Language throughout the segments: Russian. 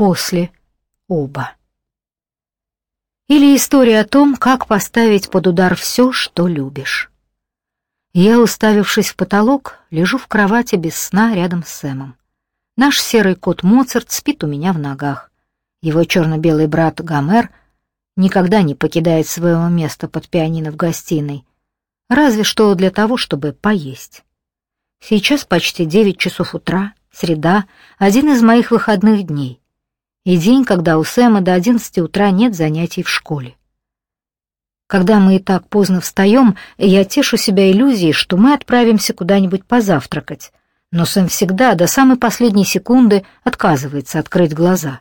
после оба. Или история о том, как поставить под удар все, что любишь. Я, уставившись в потолок, лежу в кровати без сна рядом с Сэмом. Наш серый кот Моцарт спит у меня в ногах. Его черно-белый брат Гомер никогда не покидает своего места под пианино в гостиной, разве что для того, чтобы поесть. Сейчас почти девять часов утра, среда, один из моих выходных дней. И день, когда у Сэма до одиннадцати утра нет занятий в школе. Когда мы и так поздно встаем, я тешу себя иллюзией, что мы отправимся куда-нибудь позавтракать. Но Сэм всегда, до самой последней секунды, отказывается открыть глаза.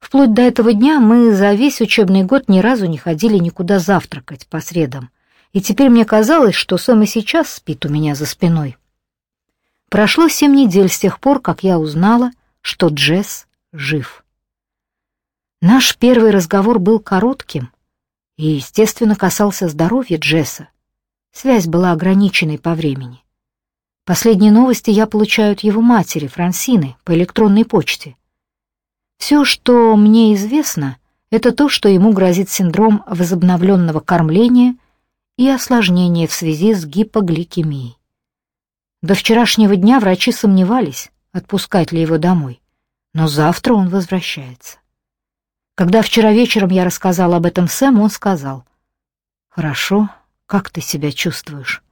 Вплоть до этого дня мы за весь учебный год ни разу не ходили никуда завтракать по средам. И теперь мне казалось, что Сэм и сейчас спит у меня за спиной. Прошло семь недель с тех пор, как я узнала, что Джесс жив. Наш первый разговор был коротким, и, естественно, касался здоровья Джесса. Связь была ограниченной по времени. Последние новости я получаю от его матери, Франсины, по электронной почте. Все, что мне известно, это то, что ему грозит синдром возобновленного кормления и осложнения в связи с гипогликемией. До вчерашнего дня врачи сомневались, отпускать ли его домой, но завтра он возвращается. Когда вчера вечером я рассказал об этом Сэму, он сказал, «Хорошо, как ты себя чувствуешь?»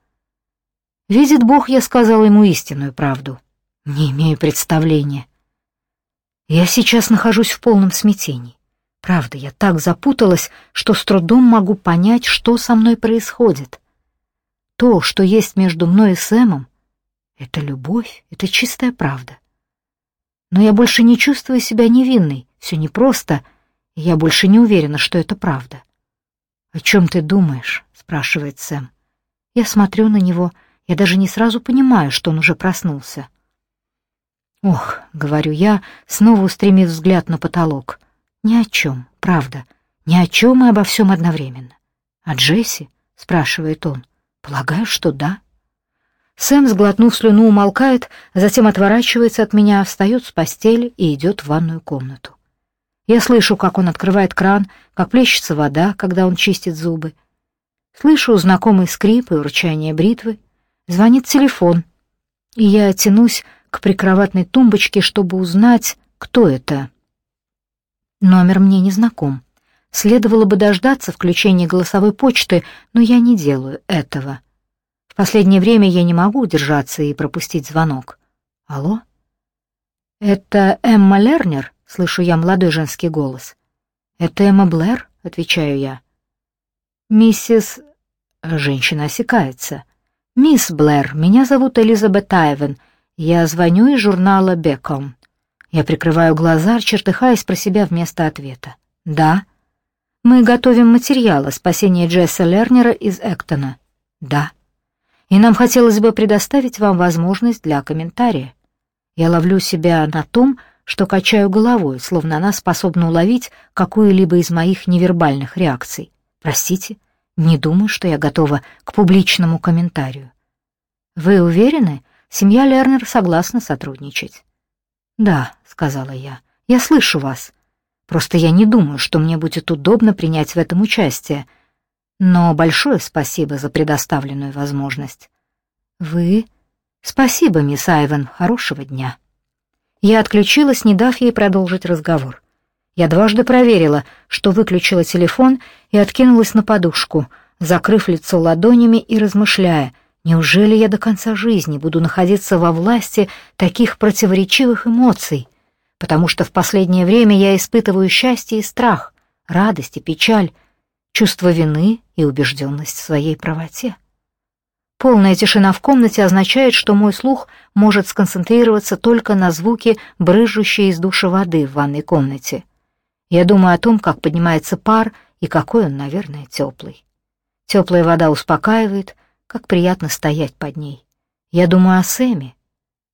Видит Бог, я сказал ему истинную правду. Не имею представления. Я сейчас нахожусь в полном смятении. Правда, я так запуталась, что с трудом могу понять, что со мной происходит. То, что есть между мной и Сэмом, это любовь, это чистая правда. Но я больше не чувствую себя невинной, все непросто, я больше не уверена, что это правда. «О чем ты думаешь?» — спрашивает Сэм. Я смотрю на него, я даже не сразу понимаю, что он уже проснулся. «Ох», — говорю я, снова устремив взгляд на потолок. «Ни о чем, правда, ни о чем и обо всем одновременно». «А Джесси?» — спрашивает он. «Полагаю, что да». Сэм, сглотнув слюну, умолкает, затем отворачивается от меня, встает с постели и идет в ванную комнату. Я слышу, как он открывает кран, как плещется вода, когда он чистит зубы. Слышу знакомый скрип и урчание бритвы. Звонит телефон, и я тянусь к прикроватной тумбочке, чтобы узнать, кто это. Номер мне не знаком. Следовало бы дождаться включения голосовой почты, но я не делаю этого. В последнее время я не могу удержаться и пропустить звонок. Алло? Это Эмма Лернер? Слышу я молодой женский голос. «Это Эмма Блэр?» — отвечаю я. «Миссис...» Женщина осекается. «Мисс Блэр, меня зовут Элизабет Айвен. Я звоню из журнала «Беком». Я прикрываю глаза, чертыхаясь про себя вместо ответа. «Да». «Мы готовим материал о спасении Джесса Лернера из Эктона». «Да». «И нам хотелось бы предоставить вам возможность для комментария». Я ловлю себя на том, что качаю головой, словно она способна уловить какую-либо из моих невербальных реакций. Простите, не думаю, что я готова к публичному комментарию. Вы уверены? Семья Лернер согласна сотрудничать. Да, сказала я. Я слышу вас. Просто я не думаю, что мне будет удобно принять в этом участие. Но большое спасибо за предоставленную возможность. Вы? Спасибо, мисс Айвен. Хорошего дня. Я отключилась, не дав ей продолжить разговор. Я дважды проверила, что выключила телефон и откинулась на подушку, закрыв лицо ладонями и размышляя, неужели я до конца жизни буду находиться во власти таких противоречивых эмоций, потому что в последнее время я испытываю счастье и страх, радость и печаль, чувство вины и убежденность в своей правоте. Полная тишина в комнате означает, что мой слух может сконцентрироваться только на звуке брызжущей из душа воды в ванной комнате. Я думаю о том, как поднимается пар и какой он, наверное, теплый. Теплая вода успокаивает, как приятно стоять под ней. Я думаю о Сэме,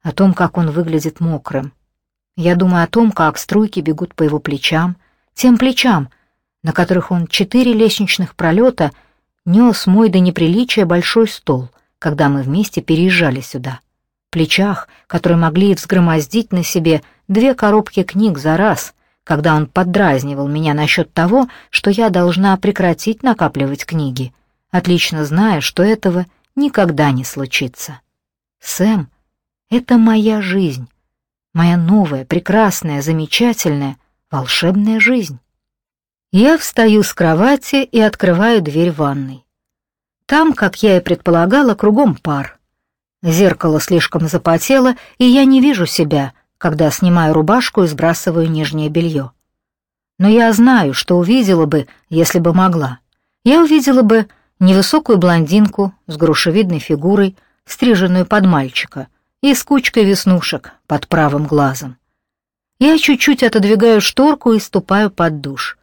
о том, как он выглядит мокрым. Я думаю о том, как струйки бегут по его плечам, тем плечам, на которых он четыре лестничных пролета нес мой до неприличия большой стол — когда мы вместе переезжали сюда. плечах, которые могли взгромоздить на себе две коробки книг за раз, когда он поддразнивал меня насчет того, что я должна прекратить накапливать книги, отлично зная, что этого никогда не случится. Сэм — это моя жизнь, моя новая, прекрасная, замечательная, волшебная жизнь. Я встаю с кровати и открываю дверь ванной. Там, как я и предполагала, кругом пар. Зеркало слишком запотело, и я не вижу себя, когда снимаю рубашку и сбрасываю нижнее белье. Но я знаю, что увидела бы, если бы могла. Я увидела бы невысокую блондинку с грушевидной фигурой, стриженную под мальчика, и с кучкой веснушек под правым глазом. Я чуть-чуть отодвигаю шторку и ступаю под душ.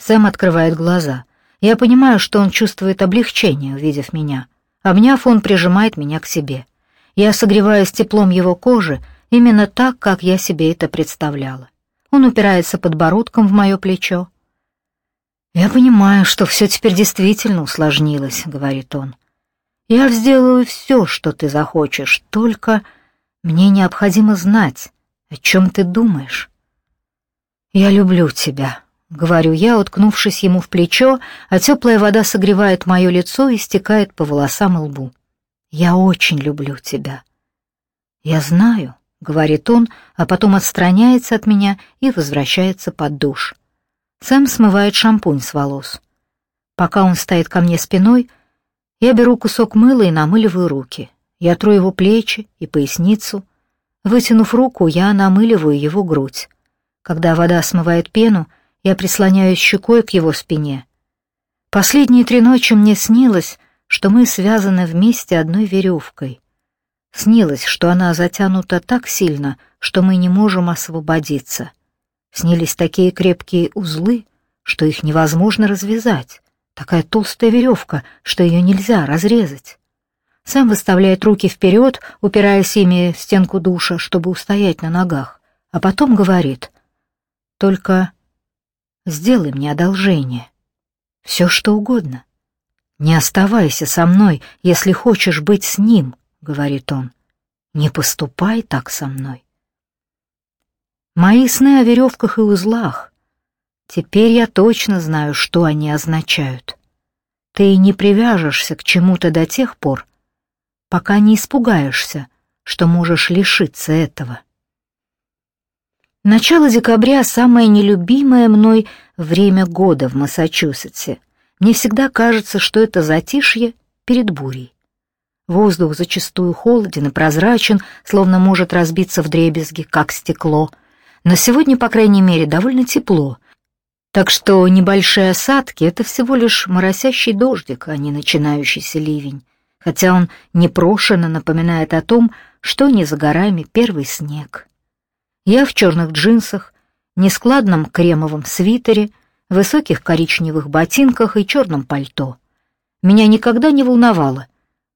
Сэм открывает глаза. Я понимаю, что он чувствует облегчение, увидев меня. Обняв, он прижимает меня к себе. Я согреваюсь теплом его кожи, именно так, как я себе это представляла. Он упирается подбородком в мое плечо. «Я понимаю, что все теперь действительно усложнилось», — говорит он. «Я сделаю все, что ты захочешь, только мне необходимо знать, о чем ты думаешь». «Я люблю тебя», — говорю я, уткнувшись ему в плечо, а теплая вода согревает мое лицо и стекает по волосам и лбу. «Я очень люблю тебя». «Я знаю», — говорит он, а потом отстраняется от меня и возвращается под душ. Сэм смывает шампунь с волос. Пока он стоит ко мне спиной, я беру кусок мыла и намыливаю руки. Я тру его плечи и поясницу. Вытянув руку, я намыливаю его грудь. Когда вода смывает пену, я прислоняюсь щекой к его спине. Последние три ночи мне снилось, что мы связаны вместе одной веревкой. Снилось, что она затянута так сильно, что мы не можем освободиться. Снились такие крепкие узлы, что их невозможно развязать. Такая толстая веревка, что ее нельзя разрезать. Сам выставляет руки вперед, упираясь ими в стенку душа, чтобы устоять на ногах, а потом говорит, «Только Сделай мне одолжение. Все, что угодно. Не оставайся со мной, если хочешь быть с ним, — говорит он. Не поступай так со мной. Мои сны о веревках и узлах. Теперь я точно знаю, что они означают. Ты не привяжешься к чему-то до тех пор, пока не испугаешься, что можешь лишиться этого. Начало декабря — самое нелюбимое мной время года в Массачусетсе. Мне всегда кажется, что это затишье перед бурей. Воздух зачастую холоден и прозрачен, словно может разбиться в дребезги, как стекло. Но сегодня, по крайней мере, довольно тепло. Так что небольшие осадки — это всего лишь моросящий дождик, а не начинающийся ливень. Хотя он непрошено напоминает о том, что не за горами первый снег. Я в черных джинсах, нескладном кремовом свитере, высоких коричневых ботинках и черном пальто. Меня никогда не волновало,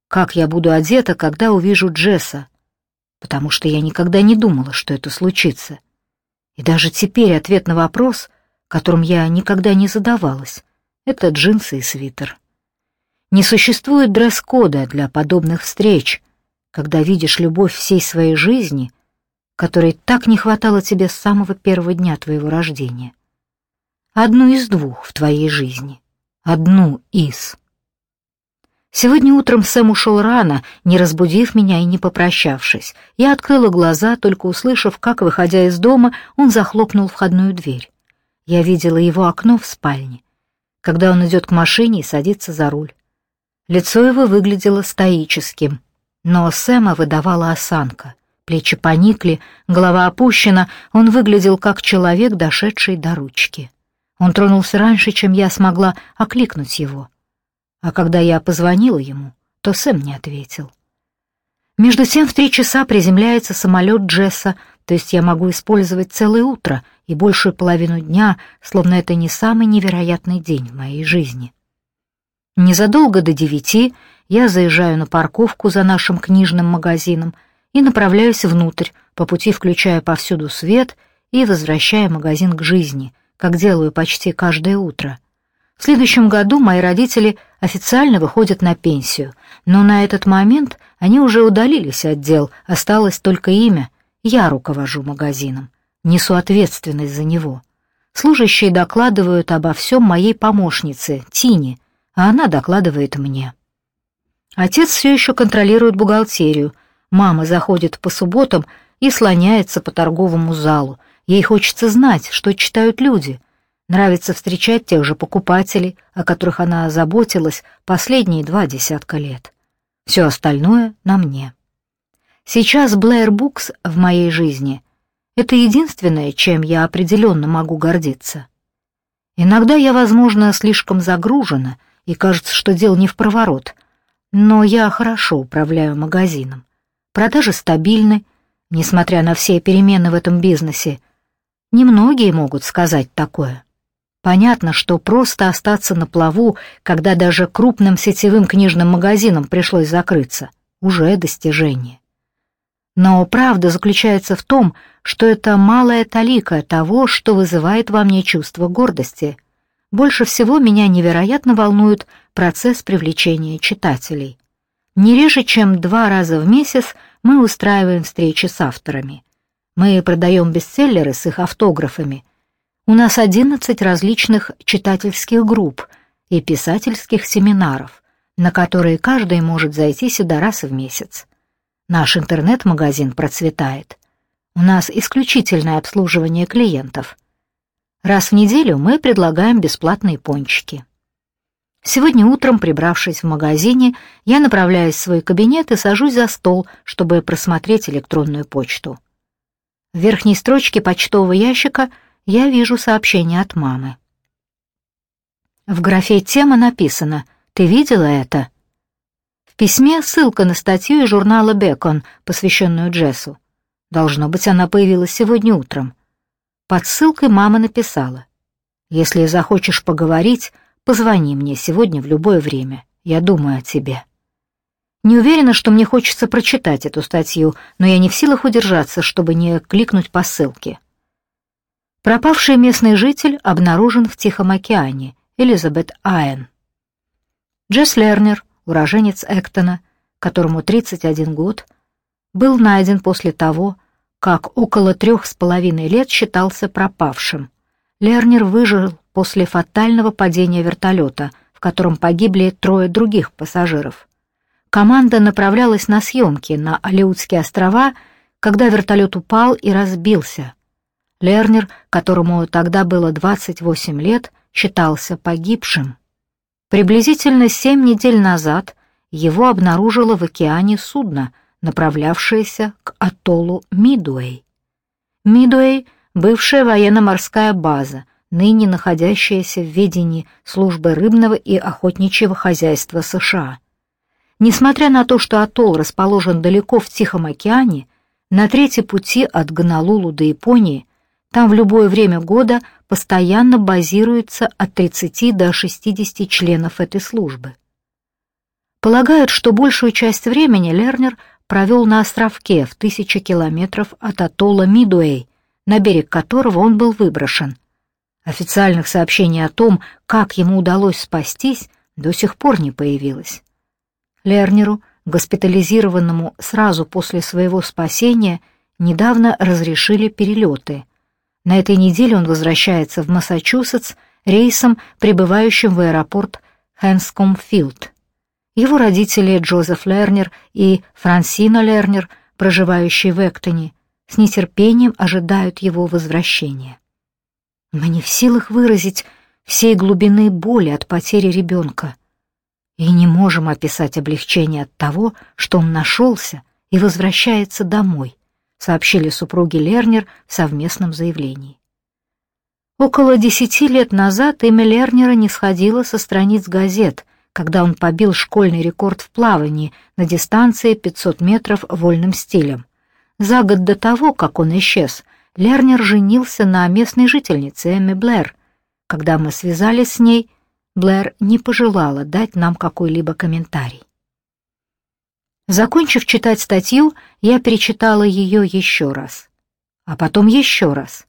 как я буду одета, когда увижу Джесса, потому что я никогда не думала, что это случится. И даже теперь ответ на вопрос, которым я никогда не задавалась, это джинсы и свитер. Не существует дресс-кода для подобных встреч, когда видишь любовь всей своей жизни — которой так не хватало тебе с самого первого дня твоего рождения. Одну из двух в твоей жизни. Одну из. Сегодня утром Сэм ушел рано, не разбудив меня и не попрощавшись. Я открыла глаза, только услышав, как, выходя из дома, он захлопнул входную дверь. Я видела его окно в спальне, когда он идет к машине и садится за руль. Лицо его выглядело стоическим, но Сэма выдавала осанка — Плечи поникли, голова опущена, он выглядел как человек, дошедший до ручки. Он тронулся раньше, чем я смогла окликнуть его. А когда я позвонила ему, то Сэм не ответил. Между тем в три часа приземляется самолет Джесса, то есть я могу использовать целое утро и большую половину дня, словно это не самый невероятный день в моей жизни. Незадолго до девяти я заезжаю на парковку за нашим книжным магазином — и направляюсь внутрь, по пути включая повсюду свет и возвращая магазин к жизни, как делаю почти каждое утро. В следующем году мои родители официально выходят на пенсию, но на этот момент они уже удалились от дел, осталось только имя. Я руковожу магазином, несу ответственность за него. Служащие докладывают обо всем моей помощнице, Тине, а она докладывает мне. Отец все еще контролирует бухгалтерию. Мама заходит по субботам и слоняется по торговому залу. Ей хочется знать, что читают люди. Нравится встречать тех же покупателей, о которых она заботилась последние два десятка лет. Все остальное на мне. Сейчас Блэр Букс в моей жизни — это единственное, чем я определенно могу гордиться. Иногда я, возможно, слишком загружена, и кажется, что дело не в проворот, но я хорошо управляю магазином. Продажи стабильны, несмотря на все перемены в этом бизнесе. Немногие могут сказать такое. Понятно, что просто остаться на плаву, когда даже крупным сетевым книжным магазинам пришлось закрыться, уже достижение. Но правда заключается в том, что это малая талика того, что вызывает во мне чувство гордости. Больше всего меня невероятно волнует процесс привлечения читателей. Не реже, чем два раза в месяц мы устраиваем встречи с авторами. Мы продаем бестселлеры с их автографами – у нас 11 различных читательских групп и писательских семинаров, на которые каждый может зайти сюда раз в месяц. Наш интернет-магазин процветает. У нас исключительное обслуживание клиентов. Раз в неделю мы предлагаем бесплатные пончики. Сегодня утром, прибравшись в магазине, я направляюсь в свой кабинет и сажусь за стол, чтобы просмотреть электронную почту. В верхней строчке почтового ящика – я вижу сообщение от мамы. В графе «Тема» написано «Ты видела это?» В письме ссылка на статью из журнала «Бекон», посвященную Джессу. Должно быть, она появилась сегодня утром. Под ссылкой мама написала «Если захочешь поговорить, позвони мне сегодня в любое время. Я думаю о тебе». Не уверена, что мне хочется прочитать эту статью, но я не в силах удержаться, чтобы не кликнуть по ссылке. Пропавший местный житель обнаружен в Тихом океане, Элизабет Айен. Джесс Лернер, уроженец Эктона, которому 31 год, был найден после того, как около трех с половиной лет считался пропавшим. Лернер выжил после фатального падения вертолета, в котором погибли трое других пассажиров. Команда направлялась на съемки на Алеутские острова, когда вертолет упал и разбился — Лернер, которому тогда было 28 лет, считался погибшим. Приблизительно семь недель назад его обнаружило в океане судно, направлявшееся к атоллу Мидуэй. Мидуэй — бывшая военно-морская база, ныне находящаяся в ведении службы рыбного и охотничьего хозяйства США. Несмотря на то, что атолл расположен далеко в Тихом океане, на трети пути от Гонолулу до Японии там в любое время года постоянно базируется от 30 до 60 членов этой службы. Полагают, что большую часть времени Лернер провел на островке в тысячи километров от атолла Мидуэй, на берег которого он был выброшен. Официальных сообщений о том, как ему удалось спастись, до сих пор не появилось. Лернеру, госпитализированному сразу после своего спасения, недавно разрешили перелеты — на этой неделе он возвращается в Массачусетс рейсом, прибывающим в аэропорт Хэнскомфилд. Его родители Джозеф Лернер и Франсина Лернер, проживающие в Эктоне, с нетерпением ожидают его возвращения. Мы не в силах выразить всей глубины боли от потери ребенка и не можем описать облегчение от того, что он нашелся и возвращается домой сообщили супруги Лернер в совместном заявлении. Около десяти лет назад имя Лернера не сходило со страниц газет, когда он побил школьный рекорд в плавании на дистанции 500 метров вольным стилем. За год до того, как он исчез, Лернер женился на местной жительнице Эмми Блэр. Когда мы связались с ней, Блэр не пожелала дать нам какой-либо комментарий. Закончив читать статью, я перечитала ее еще раз. А потом еще раз.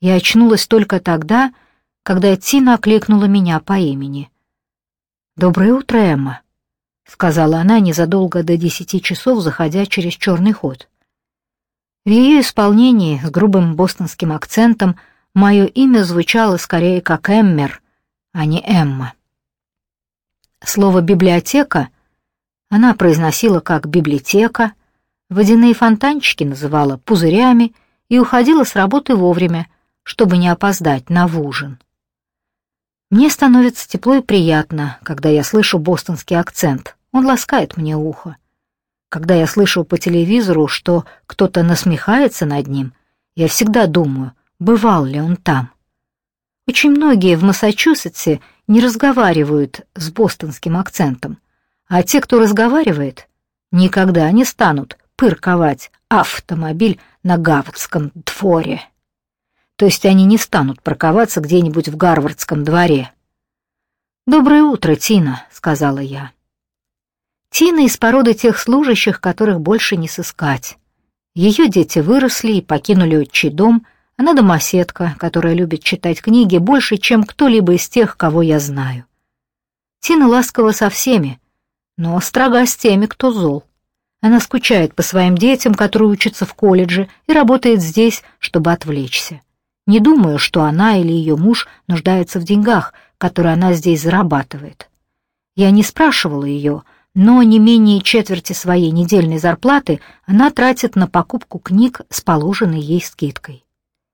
Я очнулась только тогда, когда Тина окликнула меня по имени. «Доброе утро, Эмма». сказала она незадолго до десяти часов, заходя через черный ход. В ее исполнении с грубым бостонским акцентом мое имя звучало скорее как Эммер, а не Эмма. Слово «библиотека» она произносила как «библиотека», водяные фонтанчики называла «пузырями» и уходила с работы вовремя, чтобы не опоздать на ужин. Мне становится тепло и приятно, когда я слышу бостонский акцент. Он ласкает мне ухо. Когда я слышу по телевизору, что кто-то насмехается над ним, я всегда думаю, бывал ли он там. Очень многие в Массачусетсе не разговаривают с бостонским акцентом, а те, кто разговаривает, никогда не станут пырковать автомобиль на Гавардском дворе. То есть они не станут парковаться где-нибудь в Гарвардском дворе. «Доброе утро, Тина», — сказала я. Тина из породы тех служащих, которых больше не сыскать. Ее дети выросли и покинули отчий дом, она домоседка, которая любит читать книги больше, чем кто-либо из тех, кого я знаю. Тина ласкова со всеми, но строга с теми, кто зол. Она скучает по своим детям, которые учатся в колледже, и работает здесь, чтобы отвлечься. Не думаю, что она или ее муж нуждаются в деньгах, которые она здесь зарабатывает. Я не спрашивала ее, но не менее четверти своей недельной зарплаты она тратит на покупку книг с положенной ей скидкой.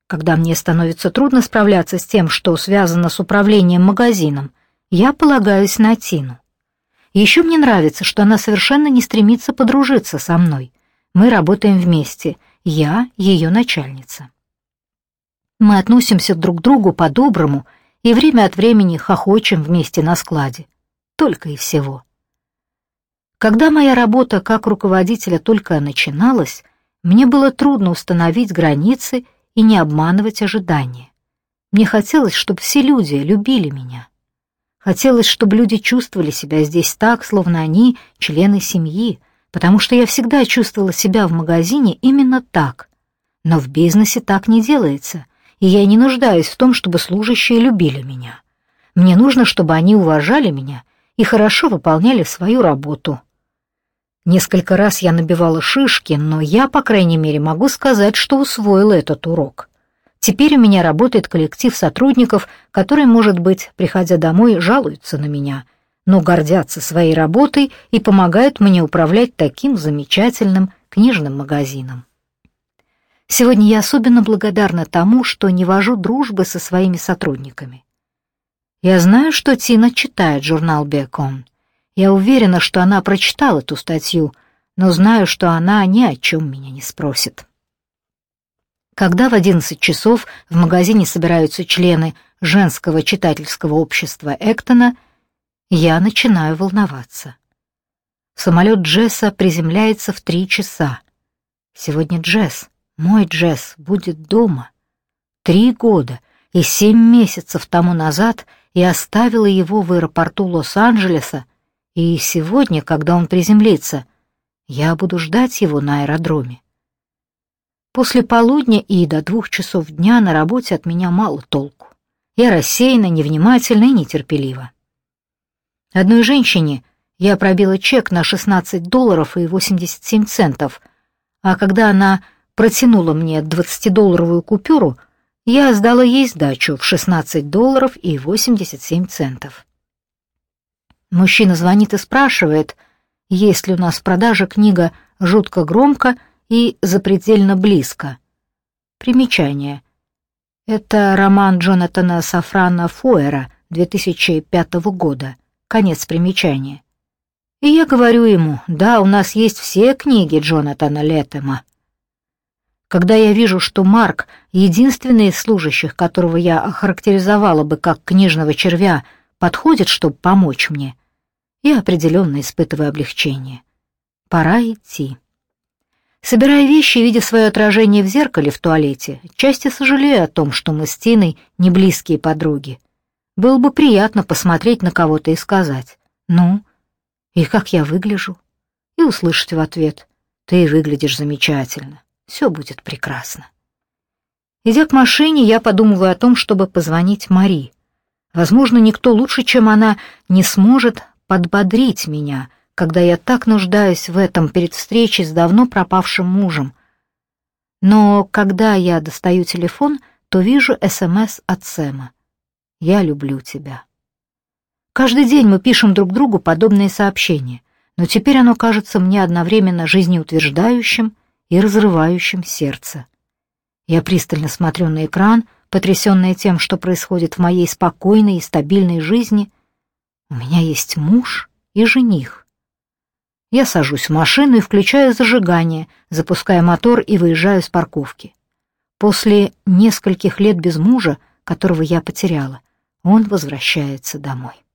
Когда мне становится трудно справляться с тем, что связано с управлением магазином, я полагаюсь на Тину. Еще мне нравится, что она совершенно не стремится подружиться со мной. Мы работаем вместе, я ее начальница. Мы относимся друг к другу по-доброму и время от времени хохочем вместе на складе. Только и всего. Когда моя работа как руководителя только начиналась, мне было трудно установить границы и не обманывать ожидания. Мне хотелось, чтобы все люди любили меня. Хотелось, чтобы люди чувствовали себя здесь так, словно они члены семьи, потому что я всегда чувствовала себя в магазине именно так. Но в бизнесе так не делается, и я не нуждаюсь в том, чтобы служащие любили меня. Мне нужно, чтобы они уважали меня и хорошо выполняли свою работу. Несколько раз я набивала шишки, но я, по крайней мере, могу сказать, что усвоила этот урок. Теперь у меня работает коллектив сотрудников, которые, может быть, приходя домой, жалуются на меня, но гордятся своей работой и помогают мне управлять таким замечательным книжным магазином. Сегодня я особенно благодарна тому, что не вожу дружбы со своими сотрудниками. Я знаю, что Тина читает журнал «Бекон», я уверена, что она прочитала эту статью, но знаю, что она ни о чем меня не спросит. Когда в 11 часов в магазине собираются члены женского читательского общества Эктона, я начинаю волноваться. Самолет Джесса приземляется в три часа. Сегодня Джесс, мой Джесс, будет дома. Три года и семь месяцев тому назад я оставила его в аэропорту Лос-Анджелеса, и сегодня, когда он приземлится, я буду ждать его на аэродроме. После полудня и до двух часов дня на работе от меня мало толку. Я рассеяна, невнимательна и нетерпелива. Одной женщине я пробила чек на 16 долларов и 87 центов, а когда она протянула мне 20-долларовую купюру, я сдала ей сдачу в 16 долларов и 87 центов. Мужчина звонит и спрашивает, есть ли у нас в продаже книга «Жутко громко» и «Запредельно близко». Примечание. Это роман Джонатана Сафрана Фойера 2005 года. Конец примечания. И я говорю ему, да, у нас есть все книги Джонатана Леттема. Когда я вижу, что Марк, единственный из служащих, которого я охарактеризовала бы как книжного червя, подходит, чтобы помочь мне, я определенно испытываю облегчение. Пора идти. Собирая вещи и видя свое отражение в зеркале в туалете, части сожалею о том, что мы с Тиной не близкие подруги. Было бы приятно посмотреть на кого-то и сказать «Ну, и как я выгляжу?» и услышать в ответ «Ты выглядишь замечательно, все будет прекрасно». Идя к машине, я подумываю о том, чтобы позвонить Мари. Возможно, никто лучше, чем она, не сможет подбодрить меня, когда я так нуждаюсь в этом перед встречей с давно пропавшим мужем. Но когда я достаю телефон, то вижу СМС от Сэма. «Я люблю тебя». Каждый день мы пишем друг другу подобные сообщения, но теперь оно кажется мне одновременно жизнеутверждающим и разрывающим сердце. Я пристально смотрю на экран, потрясенная тем, что происходит в моей спокойной и стабильной жизни. У меня есть муж и жених. Я сажусь в машину и включаю зажигание, запуская мотор и выезжаю с парковки. После нескольких лет без мужа, которого я потеряла, он возвращается домой.